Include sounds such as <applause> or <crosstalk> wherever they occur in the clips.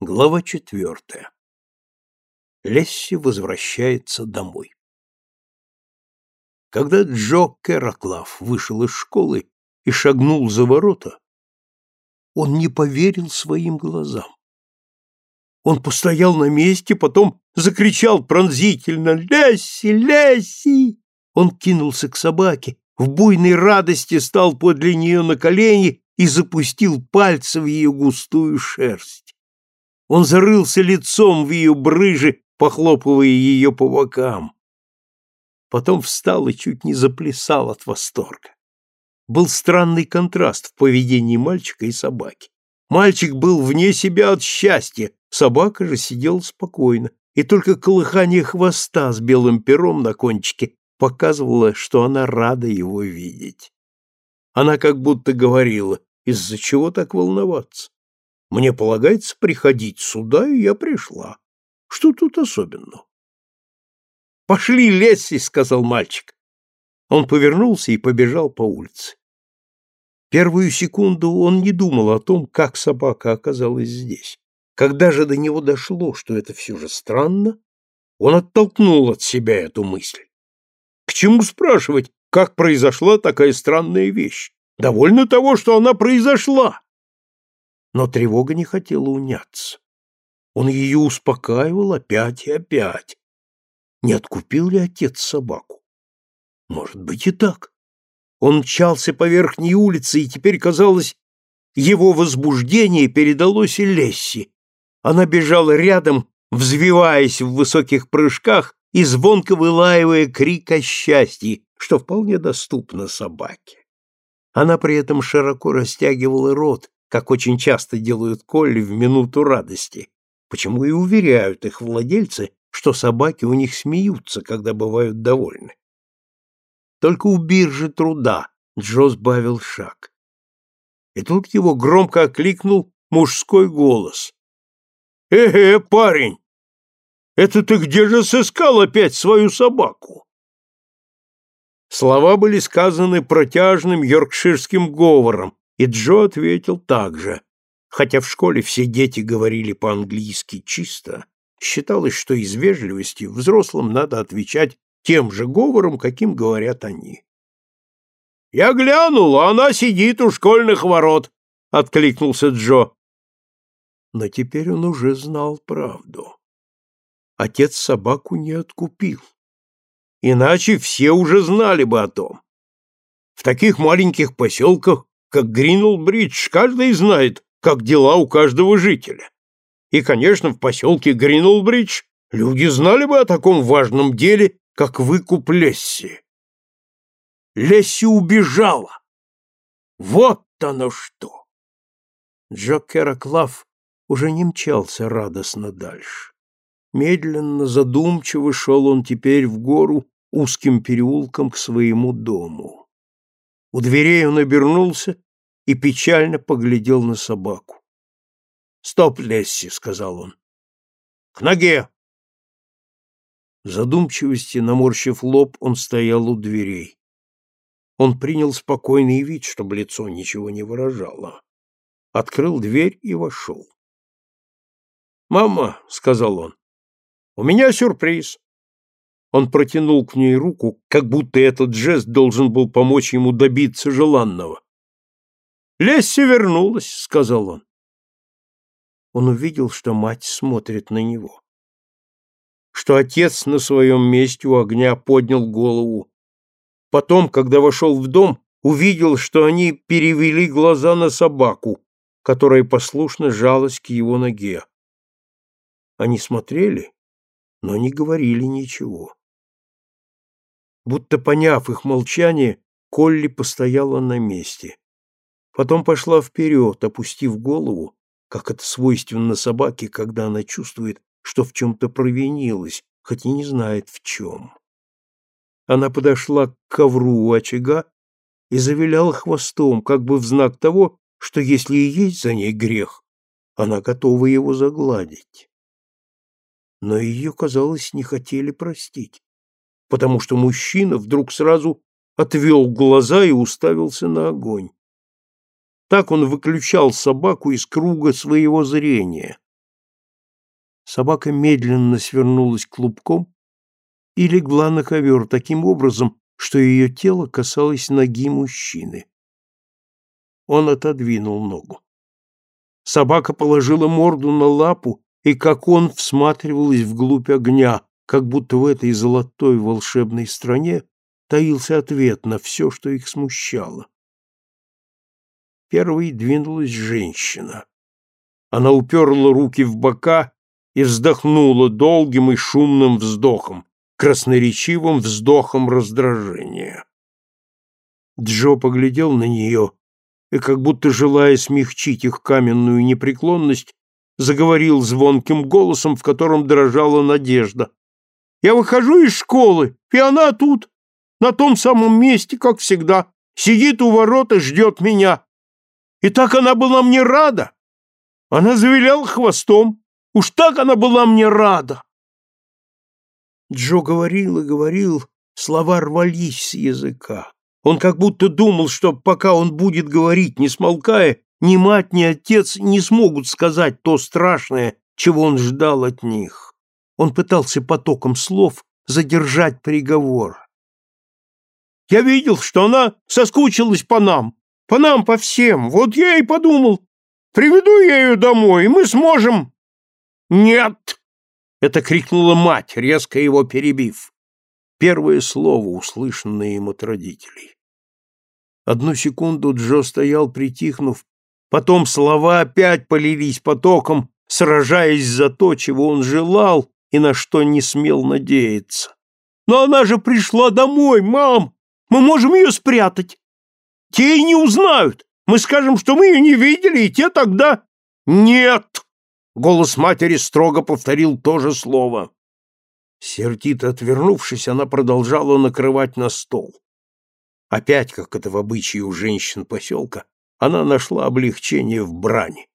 Глава четвертая. Лесси возвращается домой. Когда Джо Кераклав вышел из школы и шагнул за ворота, он не поверил своим глазам. Он постоял на месте, потом закричал пронзительно «Лесси! Лесси!» Он кинулся к собаке, в буйной радости стал подле нее на колени и запустил пальцы в ее густую шерсть. Он зарылся лицом в ее брыжи, похлопывая ее по бокам. Потом встал и чуть не заплясал от восторга. Был странный контраст в поведении мальчика и собаки. Мальчик был вне себя от счастья, собака же сидела спокойно, и только колыхание хвоста с белым пером на кончике показывало, что она рада его видеть. Она как будто говорила, из-за чего так волноваться? Мне полагается приходить сюда, и я пришла. Что тут особенного? Пошли, Лесси, сказал мальчик. Он повернулся и побежал по улице. Первую секунду он не думал о том, как собака оказалась здесь. Когда же до него дошло, что это все же странно, он оттолкнул от себя эту мысль. К чему спрашивать, как произошла такая странная вещь? Довольно того, что она произошла. Но тревога не хотела уняться. Он ее успокаивал опять и опять. Не откупил ли отец собаку? Может быть и так. Он мчался по верхней улице, и теперь, казалось, его возбуждение передалось и Лесси. Она бежала рядом, взвиваясь в высоких прыжках и звонко вылаивая крик о счастье, что вполне доступно собаке. Она при этом широко растягивала рот, как очень часто делают Колли в минуту радости, почему и уверяют их владельцы, что собаки у них смеются, когда бывают довольны. Только у биржи труда Джо сбавил шаг. И тут его громко окликнул мужской голос. «Э-э, парень! Это ты где же сыскал опять свою собаку?» Слова были сказаны протяжным йоркширским говором, и Джо ответил так же. Хотя в школе все дети говорили по-английски чисто, считалось, что из вежливости взрослым надо отвечать тем же говором, каким говорят они. «Я глянул, а она сидит у школьных ворот», — откликнулся Джо. Но теперь он уже знал правду. Отец собаку не откупил. Иначе все уже знали бы о том. В таких маленьких поселках как Гринелл-Бридж, каждый знает, как дела у каждого жителя. И, конечно, в поселке Гринелл-Бридж люди знали бы о таком важном деле, как выкуп Лесси. Лесси убежала. Вот оно что! Джокера Клав уже не мчался радостно дальше. Медленно, задумчиво шел он теперь в гору узким переулком к своему дому. У дверей он обернулся и печально поглядел на собаку. «Стоп, Лесси!» — сказал он. «К ноге!» В задумчивости, наморщив лоб, он стоял у дверей. Он принял спокойный вид, чтобы лицо ничего не выражало. Открыл дверь и вошел. «Мама», — сказал он, — «у меня сюрприз». Он протянул к ней руку, как будто этот жест должен был помочь ему добиться желанного. «Лесси вернулась», — сказал он. Он увидел, что мать смотрит на него. Что отец на своем месте у огня поднял голову. Потом, когда вошел в дом, увидел, что они перевели глаза на собаку, которая послушно жалась к его ноге. Они смотрели, но не говорили ничего. Будто поняв их молчание, Колли постояла на месте. Потом пошла вперед, опустив голову, как это свойственно собаке, когда она чувствует, что в чем-то провинилась, хоть и не знает в чем. Она подошла к ковру у очага и завиляла хвостом, как бы в знак того, что если и есть за ней грех, она готова его загладить. Но ее, казалось, не хотели простить потому что мужчина вдруг сразу отвел глаза и уставился на огонь. Так он выключал собаку из круга своего зрения. Собака медленно свернулась клубком и легла на ковер таким образом, что ее тело касалось ноги мужчины. Он отодвинул ногу. Собака положила морду на лапу, и как он всматривалась вглубь огня, как будто в этой золотой волшебной стране таился ответ на все, что их смущало. Первой двинулась женщина. Она уперла руки в бока и вздохнула долгим и шумным вздохом, красноречивым вздохом раздражения. Джо поглядел на нее и, как будто желая смягчить их каменную непреклонность, заговорил звонким голосом, в котором дрожала надежда. «Я выхожу из школы, и она тут, на том самом месте, как всегда, сидит у ворот и ждет меня. И так она была мне рада. Она завиляла хвостом. Уж так она была мне рада!» Джо говорил и говорил, слова рвались с языка. Он как будто думал, что пока он будет говорить, не смолкая, ни мать, ни отец не смогут сказать то страшное, чего он ждал от них. Он пытался потоком слов задержать приговор. «Я видел, что она соскучилась по нам, по нам, по всем. Вот я и подумал, приведу я ее домой, и мы сможем...» «Нет!» — это крикнула мать, резко его перебив. Первое слово, услышанное им от родителей. Одну секунду Джо стоял, притихнув, потом слова опять полились потоком, сражаясь за то, чего он желал и на что не смел надеяться. «Но она же пришла домой, мам! Мы можем ее спрятать! Те и не узнают! Мы скажем, что мы ее не видели, и те тогда...» «Нет!» — голос матери строго повторил то же слово. Сердито отвернувшись, она продолжала накрывать на стол. Опять, как это в обычае у женщин поселка, она нашла облегчение в брани.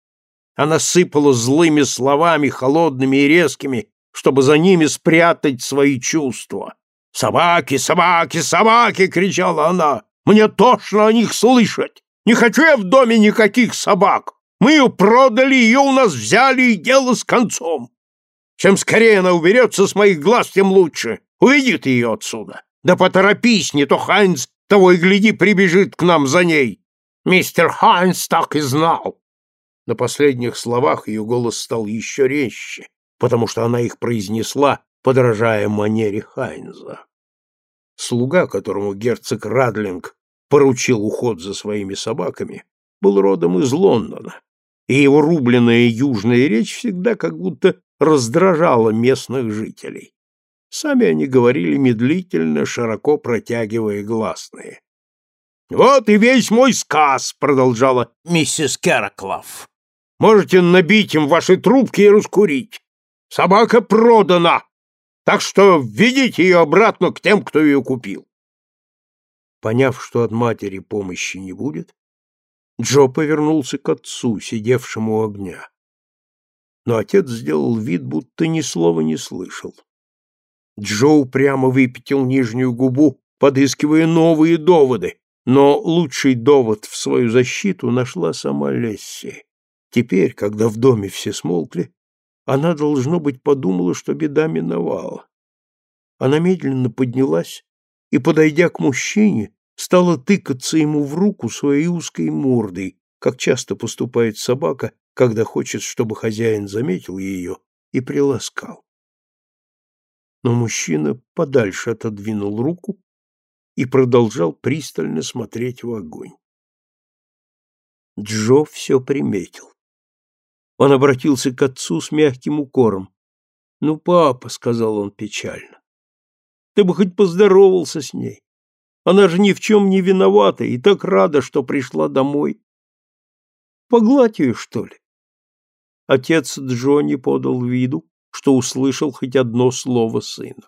Она сыпала злыми словами, холодными и резкими, чтобы за ними спрятать свои чувства. «Собаки, собаки, собаки!» — кричала она. «Мне тошно о них слышать! Не хочу я в доме никаких собак! Мы ее продали, ее у нас взяли, и дело с концом! Чем скорее она уберется с моих глаз, тем лучше! Уведи ты ее отсюда! Да поторопись, не то Хайнц того и гляди, прибежит к нам за ней. Мистер Хайнс так и знал. На последних словах ее голос стал еще резче, потому что она их произнесла, подражая манере Хайнза. Слуга, которому герцог Радлинг поручил уход за своими собаками, был родом из Лондона, и его рубленная южная речь всегда как будто раздражала местных жителей. Сами они говорили медлительно, широко протягивая гласные. «Вот и весь мой сказ», — продолжала миссис Кераклав. «Можете набить им ваши трубки и раскурить. Собака продана, так что введите ее обратно к тем, кто ее купил». Поняв, что от матери помощи не будет, Джо повернулся к отцу, сидевшему у огня. Но отец сделал вид, будто ни слова не слышал. Джоу прямо выпятил нижнюю губу, подыскивая новые доводы, но лучший довод в свою защиту нашла сама Лесси. Теперь, когда в доме все смолкли, она, должно быть, подумала, что беда миновала. Она медленно поднялась и, подойдя к мужчине, стала тыкаться ему в руку своей узкой мордой, как часто поступает собака, когда хочет, чтобы хозяин заметил ее и приласкал но мужчина подальше отодвинул руку и продолжал пристально смотреть в огонь. Джо все приметил. Он обратился к отцу с мягким укором. «Ну, папа», — сказал он печально, — «ты бы хоть поздоровался с ней. Она же ни в чем не виновата и так рада, что пришла домой. Погладь ее, что ли?» Отец Джо не подал виду, что услышал хоть одно слово сына.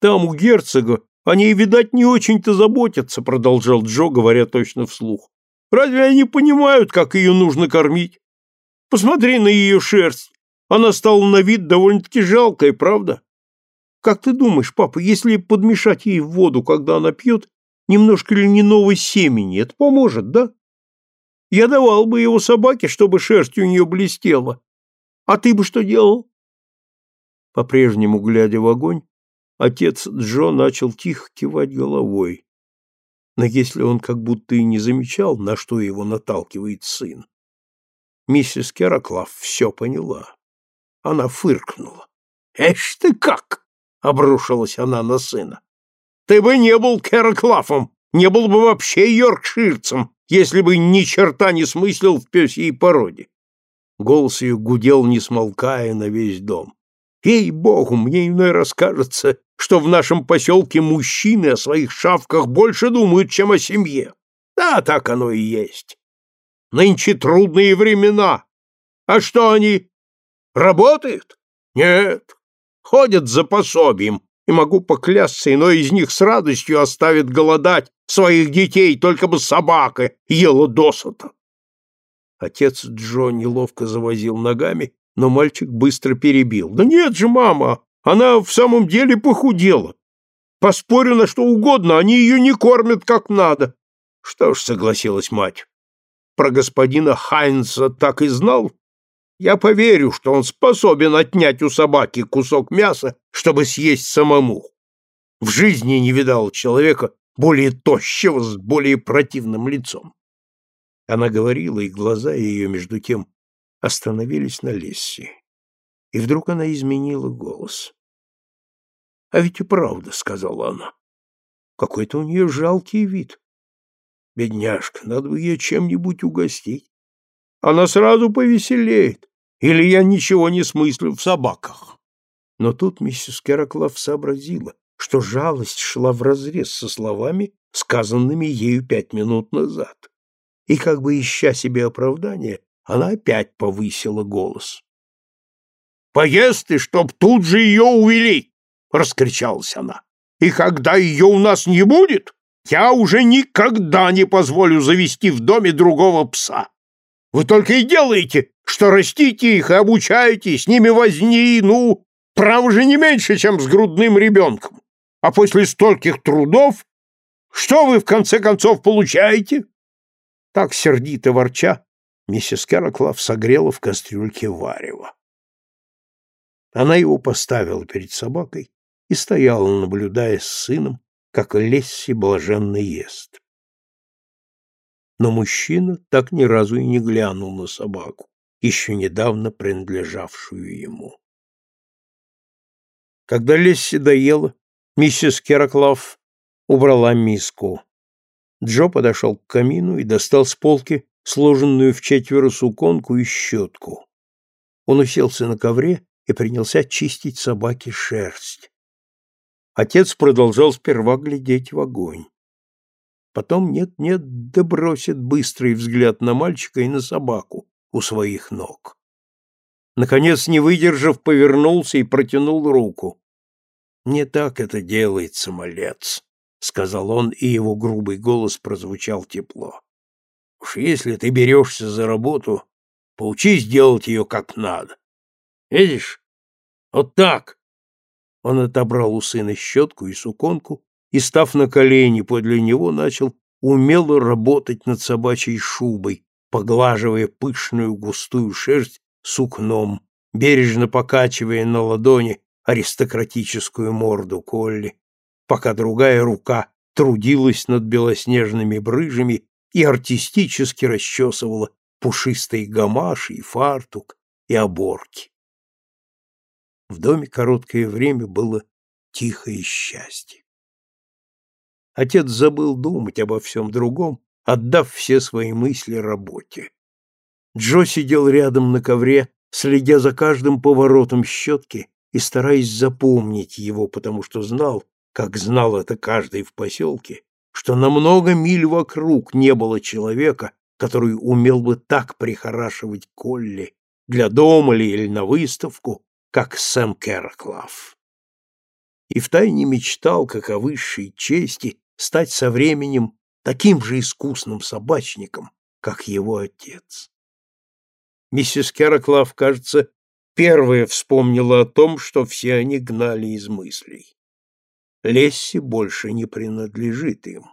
«Там, у герцога, они, видать, не очень-то заботятся», продолжал Джо, говоря точно вслух. «Разве они понимают, как ее нужно кормить? Посмотри на ее шерсть. Она стала на вид довольно-таки жалкой, правда? Как ты думаешь, папа, если подмешать ей в воду, когда она пьет, немножко льняного семени, это поможет, да? Я давал бы его собаке, чтобы шерсть у нее блестела. А ты бы что делал? По-прежнему, глядя в огонь, отец Джо начал тихо кивать головой. Но если он как будто и не замечал, на что его наталкивает сын, миссис Кераклав все поняла. Она фыркнула. «Эш ты как!» — обрушилась она на сына. «Ты бы не был Кераклафом, не был бы вообще йоркширцем, если бы ни черта не смыслил в пёсьей породе. Голос ее гудел, не смолкая, на весь дом. Ей-богу, мне иной раз кажется, что в нашем поселке мужчины о своих шавках больше думают, чем о семье. Да, так оно и есть. Нынче трудные времена. А что они? Работают? Нет. Ходят за пособием, и могу поклясться, иной из них с радостью оставит голодать своих детей, только бы собака ела досыта. Отец Джо неловко завозил ногами, но мальчик быстро перебил. «Да нет же, мама, она в самом деле похудела. Поспорю на что угодно, они ее не кормят как надо». «Что ж», — согласилась мать, — «про господина Хайнса так и знал. Я поверю, что он способен отнять у собаки кусок мяса, чтобы съесть самому. В жизни не видал человека более тощего, с более противным лицом. Она говорила, и глаза ее, между тем, остановились на Лесси. И вдруг она изменила голос. — А ведь и правда, — сказала она, — какой-то у нее жалкий вид. Бедняжка, надо бы ее чем-нибудь угостить. Она сразу повеселеет. Или я ничего не смыслю в собаках. Но тут миссис Кераклав сообразила, что жалость шла вразрез со словами, сказанными ею пять минут назад и, как бы ища себе оправдания, она опять повысила голос. «Поезд ты, чтоб тут же ее увели!» — раскричалась она. «И когда ее у нас не будет, я уже никогда не позволю завести в доме другого пса. Вы только и делаете, что растите их и обучаете, с ними возни, ну, право же не меньше, чем с грудным ребенком. А после стольких трудов, что вы в конце концов получаете? Так сердито ворча, миссис Кераклав согрела в кастрюльке варево. Она его поставила перед собакой и стояла, наблюдая с сыном, как Лесси блаженно ест. Но мужчина так ни разу и не глянул на собаку, еще недавно принадлежавшую ему. Когда Лесси доела, миссис Кераклав убрала миску. Джо подошел к камину и достал с полки сложенную в четверо суконку и щетку. Он уселся на ковре и принялся чистить собаке шерсть. Отец продолжал сперва глядеть в огонь. Потом нет-нет, да бросит быстрый взгляд на мальчика и на собаку у своих ног. Наконец, не выдержав, повернулся и протянул руку. Не так это делается, малец. — сказал он, и его грубый голос прозвучал тепло. — Уж если ты берешься за работу, поучись делать ее как надо. Видишь? Вот так. Он отобрал у сына щетку и суконку и, став на колени подле него, начал умело работать над собачьей шубой, поглаживая пышную густую шерсть сукном, бережно покачивая на ладони аристократическую морду Колли, пока другая рука трудилась над белоснежными брыжами и артистически расчесывала пушистые гамаши и фартук и оборки. В доме короткое время было тихое счастье. Отец забыл думать обо всем другом, отдав все свои мысли работе. Джо сидел рядом на ковре, следя за каждым поворотом щетки и стараясь запомнить его, потому что знал, как знал это каждый в поселке, что на много миль вокруг не было человека, который умел бы так прихорашивать Колли для дома ли или на выставку, как Сэм Керклав. И втайне мечтал, как о высшей чести, стать со временем таким же искусным собачником, как его отец. Миссис Керклав, кажется, первая вспомнила о том, что все они гнали из мыслей. Лесси больше не принадлежит им.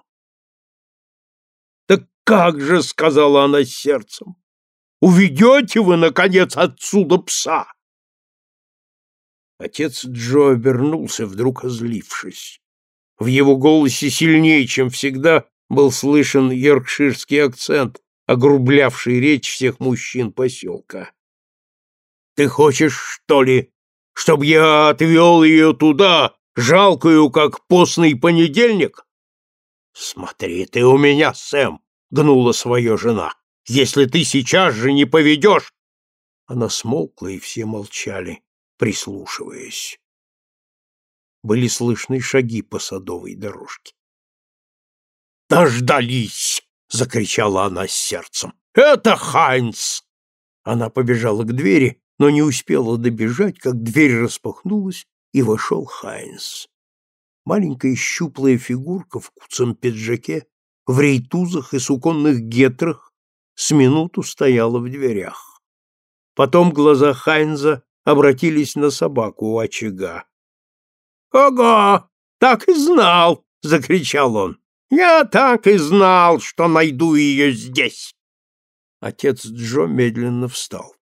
«Так как же, — сказала она сердцем, — уведете вы, наконец, отсюда пса?» Отец Джо обернулся, вдруг озлившись. В его голосе сильнее, чем всегда, был слышен йоркширский акцент, огрублявший речь всех мужчин поселка. «Ты хочешь, что ли, чтобы я отвел ее туда, жалкую, как постный понедельник?» «Смотри ты у меня, Сэм!» — гнула свое жена. «Если ты сейчас же не поведешь...» Она смолкла, и все молчали, прислушиваясь. Были слышны шаги по садовой дорожке. «Дождались!» — закричала она с сердцем. «Это Хайнц!» Она побежала к двери, но не успела добежать, как дверь распахнулась, и вошел Хайнс. Маленькая щуплая фигурка в куцом пиджаке, в рейтузах и суконных гетрах с минуту стояла в дверях. Потом глаза Хайнза обратились на собаку у очага. «Ого! Так и знал!» — закричал он. «Я так и знал, что найду ее здесь!» Отец Джо медленно встал.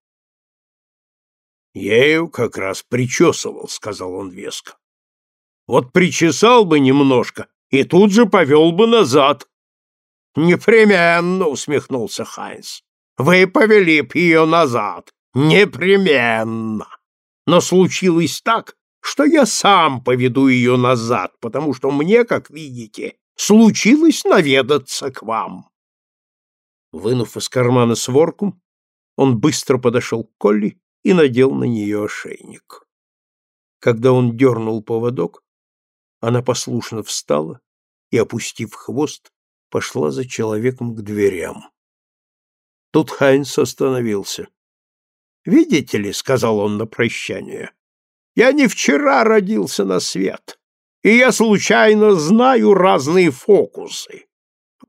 «Ею как раз причесывал», — сказал он веско. «Вот причесал бы немножко и тут же повел бы назад». «Непременно», — усмехнулся Хайнс. «Вы повели б ее назад. Непременно. Но случилось так, что я сам поведу ее назад, потому что мне, как видите, случилось наведаться к вам». Вынув из кармана сворку, он быстро подошел к Колли и надел на нее ошейник. Когда он дернул поводок, она послушно встала и, опустив хвост, пошла за человеком к дверям. Тут Хайнс остановился. «Видите ли, — сказал он на прощание, — я не вчера родился на свет, и я случайно знаю разные фокусы.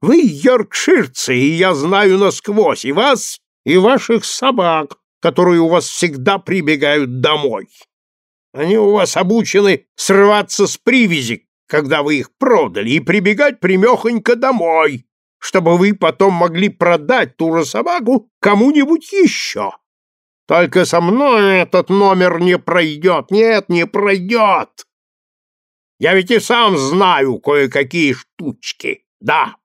Вы йоркширцы, и я знаю насквозь и вас, и ваших собак, которые у вас всегда прибегают домой. Они у вас обучены срываться с привязи, когда вы их продали, и прибегать примехонько домой, чтобы вы потом могли продать ту же собаку кому-нибудь еще. Только со мной этот номер не пройдет, нет, не пройдет. Я ведь и сам знаю кое-какие штучки, да.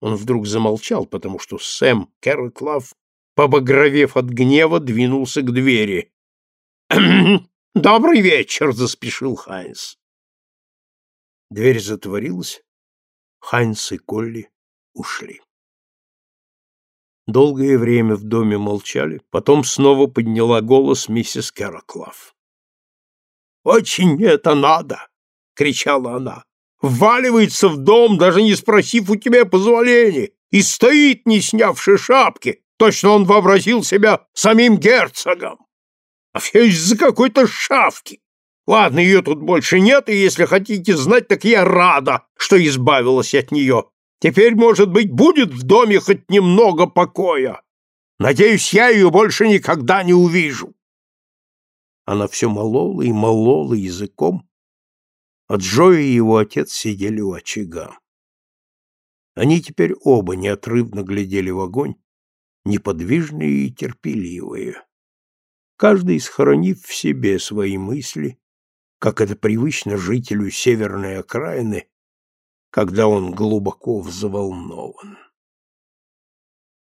Он вдруг замолчал, потому что Сэм Кэрротлав побагровев от гнева, двинулся к двери. <clears throat> «Добрый вечер!» — заспешил Хайнс. Дверь затворилась. Хайнс и Колли ушли. Долгое время в доме молчали, потом снова подняла голос миссис Кэроклав. «Очень это надо!» — кричала она. «Вваливается в дом, даже не спросив у тебя позволения, и стоит, не снявши шапки, Точно он вообразил себя самим герцогом. А все из-за какой-то шавки. Ладно, ее тут больше нет, и если хотите знать, так я рада, что избавилась от нее. Теперь, может быть, будет в доме хоть немного покоя. Надеюсь, я ее больше никогда не увижу. Она все молола и молола языком, а Джо и его отец сидели у очага. Они теперь оба неотрывно глядели в огонь, неподвижные и терпеливые, каждый схоронив в себе свои мысли, как это привычно жителю северной окраины, когда он глубоко взволнован.